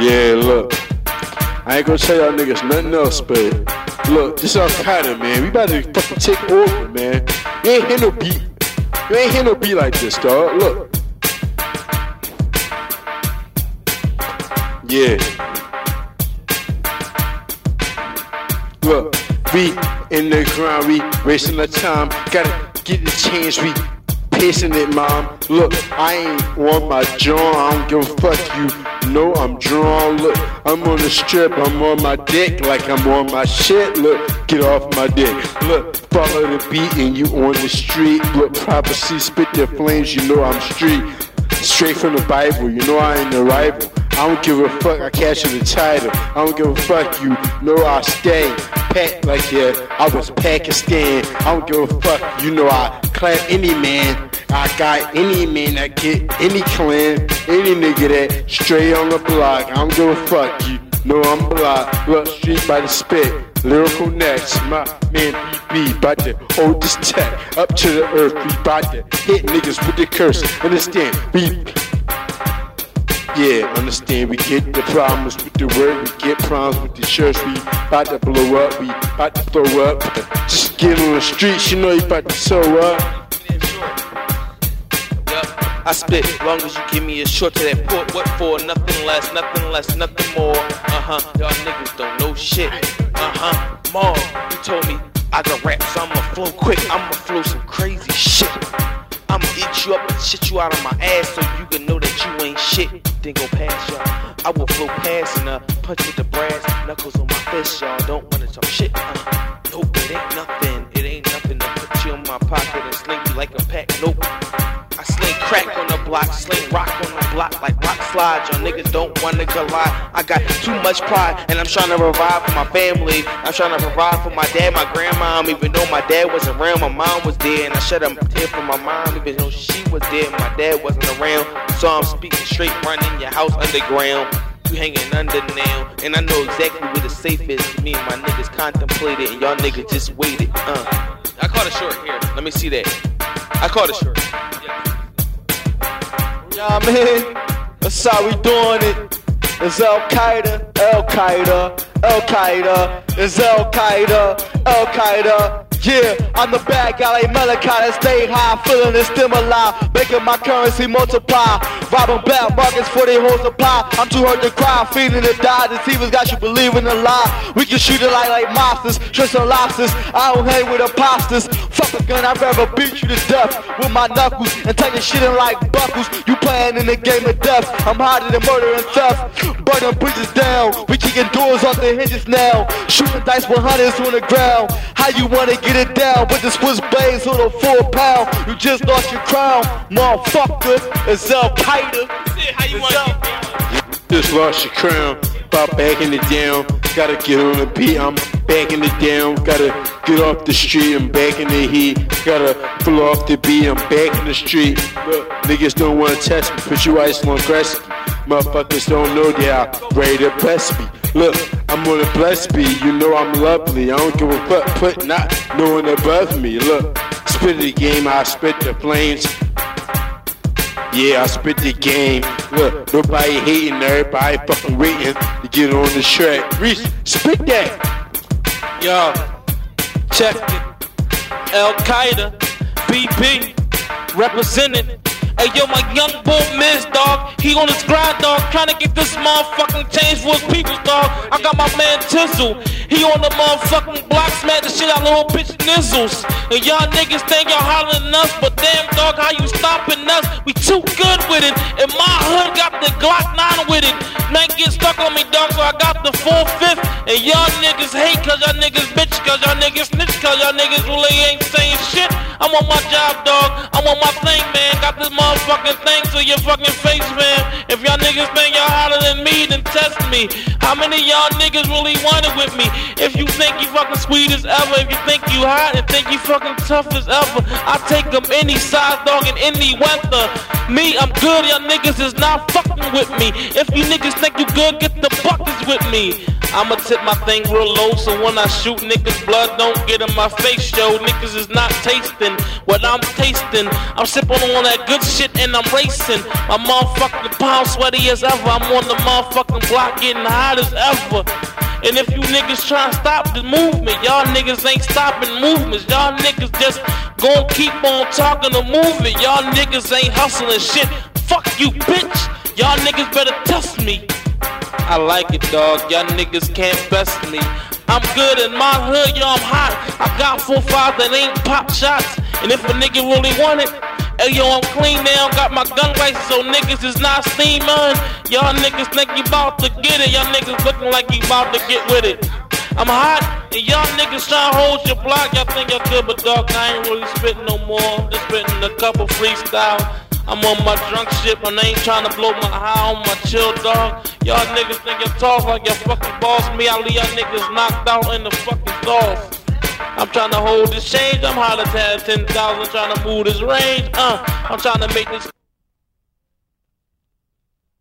Yeah, look. I ain't gonna tell y'all niggas nothing else, but look, this Elkydda, man. We about to fucking take over, man. You ain't hear no beat. You ain't hear no beat like this, dog. Look. Yeah. Look, we in the ground, we wasting the time. Gotta get the change, we pacing it, mom. Look, I ain't on my jaw, I don't give a fuck you. know I'm drawn. Look, I'm on the strip, I'm on my dick like I'm on my shit. Look, get off my dick. Look, follow the beat and you on the street. Look, prophecy, spit their flames, you know I'm street. Straight from the Bible, you know I ain't a rival. I don't give a fuck, I catch you the title. I don't give a fuck, you know I stay. Pack like yeah, I was Pakistan. I don't give a fuck, you know I clap any man. I got any man that get any clan, any nigga that straight on the block. I don't give a fuck, you know I'm block. Look, street by the spit. Lyrical next, my man BB about to hold this tech up to the earth. We about to hit niggas with the curse. Understand? We yeah, understand. We get the problems with the word, we get problems with the church. We about to blow up, we about to throw up. Just get on the streets, you know you about to sew up. I spit long as you give me a short to that port. What for? Nothing less, nothing less, nothing more. Uh huh. Y'all niggas don't know shit. Uh huh. Mom, you told me I got rap, so I'ma flow quick. I'ma flow some crazy shit. I'ma eat you up and shit you out of my ass so you can know that you ain't shit. Then go past y'all. I will flow past and uh, punch with the brass knuckles on my fist, y'all. Don't wanna talk shit. Uh, nope, it ain't nothing. Block, sling rock on the block like rock slides. Y'all niggas don't wanna collide. I got too much pride, and I'm trying to provide for my family. I'm trying to provide for my dad, my grandma. Even though my dad wasn't around, my mom was there, and I shed a tear for my mom. Even though she was there, my dad wasn't around. So I'm speaking straight, running your house underground. You hanging under now, and I know exactly where the safe is. Me and my niggas contemplated, and y'all niggas just waited. Uh, I caught it short here. Let me see that. I caught it short. Yeah, man. That's how we doing it. It's Al Qaeda, Elkydda, Al Qaeda. It's Elkydda, Al Qaeda. Yeah, I'm the bad guy like Malachi stay high, feeling the stimuli, making my currency multiply. Robbing black markets for their whole supply. I'm too hurt to cry, feeling to die. Deceivers got you believing a lie. We can shoot it like like monsters, tricks and lobsters. I don't hang with imposters. Fuck a gun, I'd rather beat you to death with my knuckles and take your shit in like buckles. You playing in the game of death. I'm hotter than murder and theft. Burning bridges down. We kicking doors off the hinges now. Shooting dice with hunters on the ground. How you wanna get it down with the Swiss blades on a four pound? You just lost your crown, motherfucker. It's Elkydda. How you It's Just lost your crown, about backing it down. Gotta get on the beat, I'm backing it down. Gotta get off the street, I'm backing the heat. Gotta pull off the beat, I'm backing the street. Look, niggas don't wanna test me, put your ice on Gretzky. Motherfuckers don't know they are ready to bless me. Look, I'm on a blessed beat, you know I'm lovely. I don't give a fuck, put not knowing above me. Look, spit the game, I spit the flames. Yeah, I spit the game. Look, nobody hating, everybody fucking waiting to get on the track. Reese, spit that. Yo, check it. Al Qaeda, BP, represented. Hey yo, my young bull Miz, dog. He on his grind, dog, trying to get this motherfucking change for his people, dog. I got my man Tizzle. He on the motherfucking block, smack the shit out little bitch nizzles. And y'all niggas think y'all hollering us, but damn, dog, how you stopping us? We too good with it. And my hood got the Glock 9 with it. Man, get stuck on me, dog, so I got the 4-5th. And y'all niggas hate cause y'all niggas bitch, cause y'all niggas snitch, cause y'all niggas really ain't saying shit. I'm on my job, dog. I'm on my thing, man. Got this motherfucking thing to your fucking face, man. If y'all niggas think y'all hotter than me, then test me. How many y'all niggas really want it with me? If you think you fucking sweet as ever, if you think you hot and think you fucking tough as ever, I take them any size, dog, in any weather. Me, I'm good, y'all niggas is not fucking with me. If you niggas think you good, get the buckets with me. I'ma tip my thing real low so when I shoot niggas, blood don't get in my face, yo. Niggas is not tasting what I'm tasting. I'm sipping on that good shit and I'm racing. My motherfucking palm sweaty as ever. I'm on the motherfucking block getting hot as ever. And if you niggas try to stop the movement, y'all niggas ain't stopping movements. Y'all niggas just gon' keep on talking the movement. Y'all niggas ain't hustling shit. Fuck you, bitch. Y'all niggas better test me. I like it, dog. Y'all niggas can't best me. I'm good in my hood, yo, I'm hot. I got four five that ain't pop shots. And if a nigga really want it, hey yo, I'm clean now. Got my gun license, so niggas is not steaming. Y'all niggas think you about to get it. Y'all niggas looking like you about to get with it. I'm hot, and y'all niggas trying to hold your block. Y'all think y'all good, but dog, I ain't really spitting no more. Just spitting a couple freestyle. I'm on my drunk shit, but I ain't trying to blow my high on my chill, dog. Y'all niggas think you talk like your fucking boss. Me, I leave y'all niggas knocked out in the fucking golf. I'm trying to hold this change. I'm hotter than 10,000, trying to move this range. Uh, I'm trying to make this